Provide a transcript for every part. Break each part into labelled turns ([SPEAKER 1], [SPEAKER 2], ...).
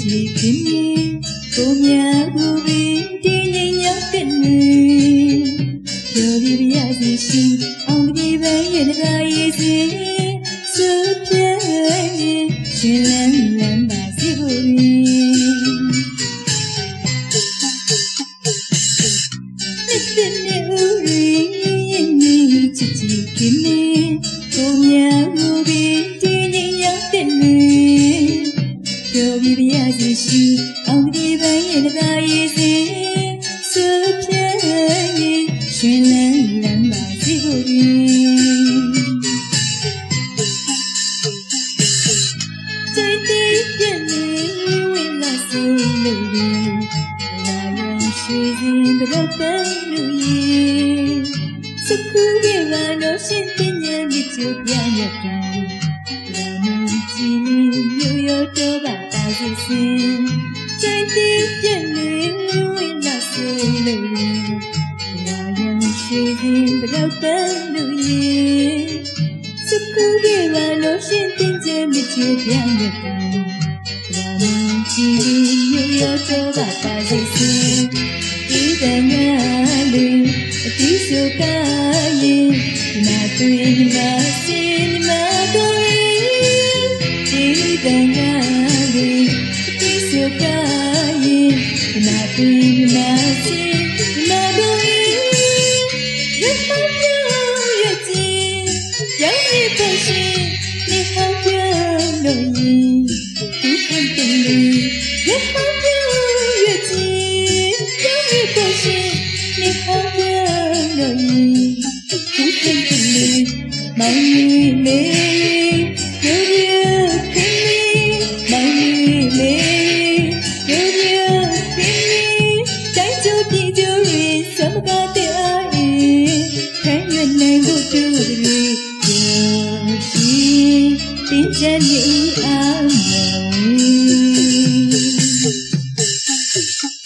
[SPEAKER 1] ကြည်ခင်ကိုမြဘူပင်တင်းငိမ့်ရောက်တဲ့နေပြောပြပြရစီရှိအောင်ဒီပဲရဲ့တကားရေးစီစပြည့်ရှင်လန်းလန်းပါစီဘူးနှစ်နှစ်ဦးရင်းနေချစ်ချစ်ခင်ကိုမြဘူပင် ရှိအောင်ဒီပဲရဲ့တာရည်စင်စုပြည့်ရင်ရှင်နဲ့လမ်းပါစီဖို့ရင်စိတ်တည်ပြည့်နေဝင်လာစုလို့ရင်လာရင်ရှိစဉ်တော့တန်လို့ရင်စကူရပါတော့ရှင်တင်ရဲ့မြစ်ချပြရတဲ့ မြစ်ချပြရတဲ့လာမကြည့်မြို့ရတော့ပါပါစီစဉ်ဒီတန်ငါလေးအတီးစုကရင်နာတွေ့နာစင်နာကိုဒီတန်ငါလေးအတီးစုကရင်နာတွေ့နာစင် ဒီဟန်တင်လေးမိုင်းလေးပြောပြခင်လေးမိုင်းလေးပြောပြခင်လေးတိုင်းကျပြကြရစမကတဲ့အိခံရနိုင်ဖို့တူတ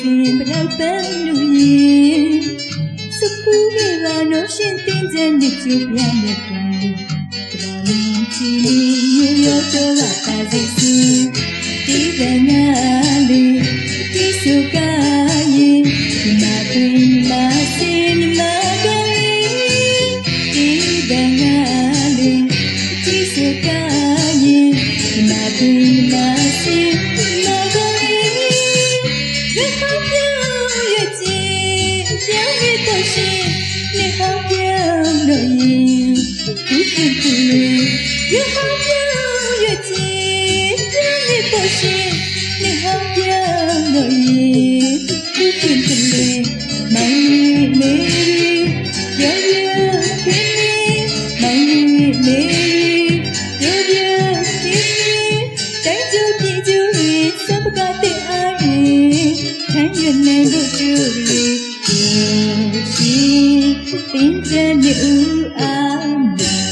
[SPEAKER 1] စဉ်ပြောက်ပန်းလူကြီးစကူရဲ့ဘာလို့ရှင်တင်ကြနေချပြရတဲ့ဒါမင်းစီလေးမြို့ရတော့ ဒီစုကရင်ဒီမှာပြင်လာစင်မာကိုရပါပြောရ 顶着牛耳帽。